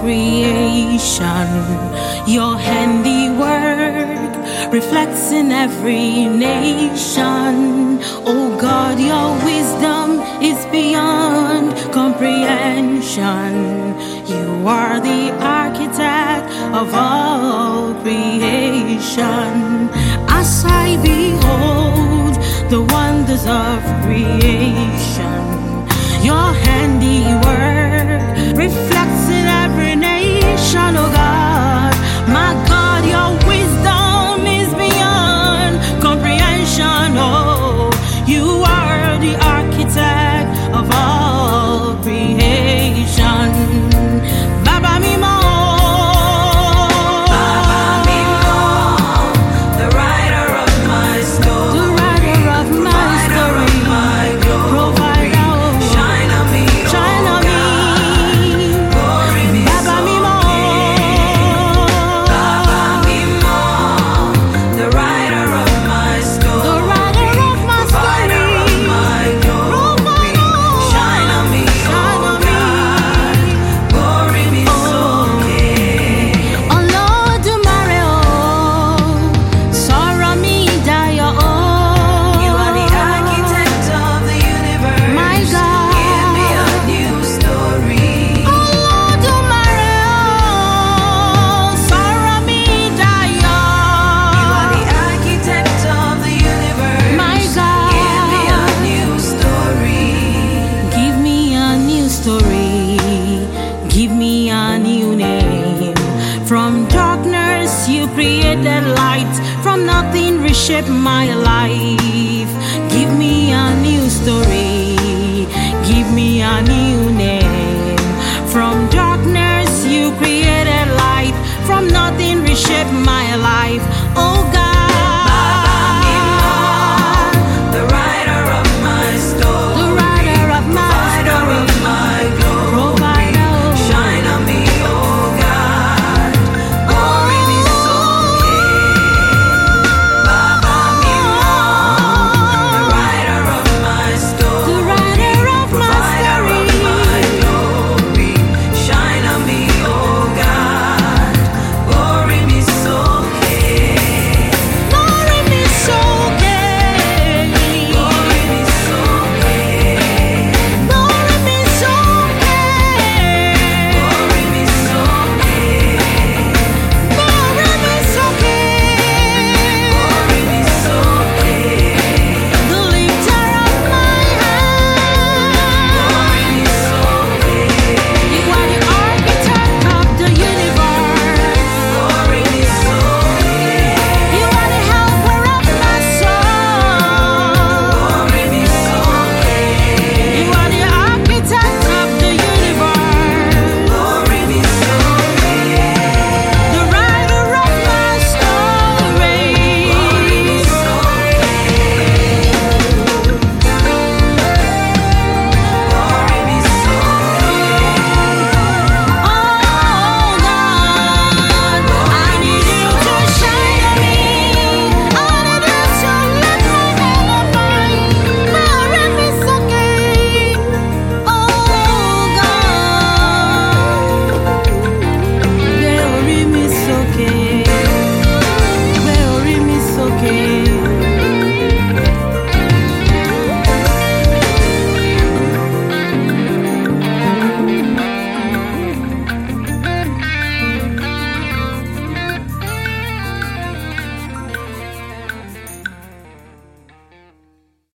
creation. Your handiwork reflects in every nation. Oh God, your wisdom is beyond comprehension. You are the architect of all creation. As I behold the wonders of creation, your handiwork reflects nation, story. Give me a new name. From darkness, you created light. From nothing, reshape my life. Give me a new story. Give me a new name. From darkness, you created light. From nothing, reshape my life. Oh God.